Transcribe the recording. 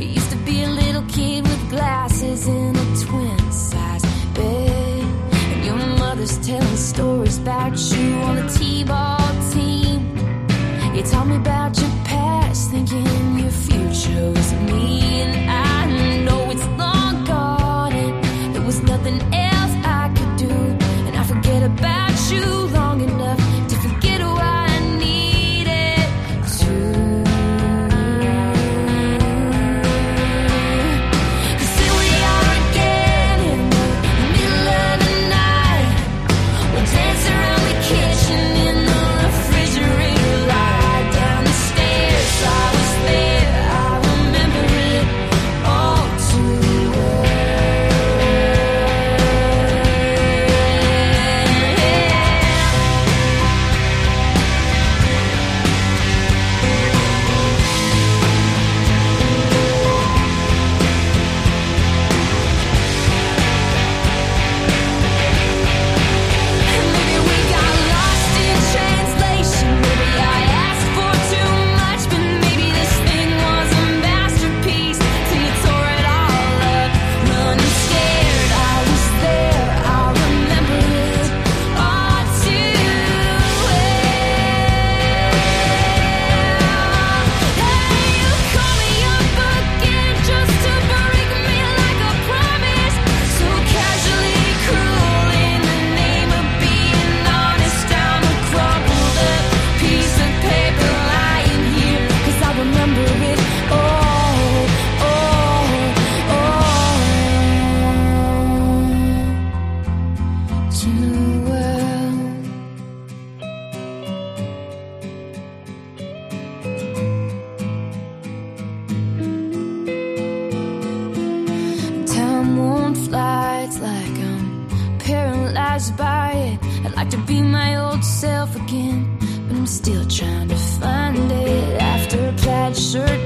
You used to be a little kid with glasses in a twin size bed. And your mother's telling stories about you on the T-ball team. You told me about your past, thinking your future was me. And I know it's long gone, and there was nothing else I could do. And I forget about you too well. Time won't fly, it's like I'm paralyzed by it. I'd like to be my old self again, but I'm still trying to find it after a plaid shirt.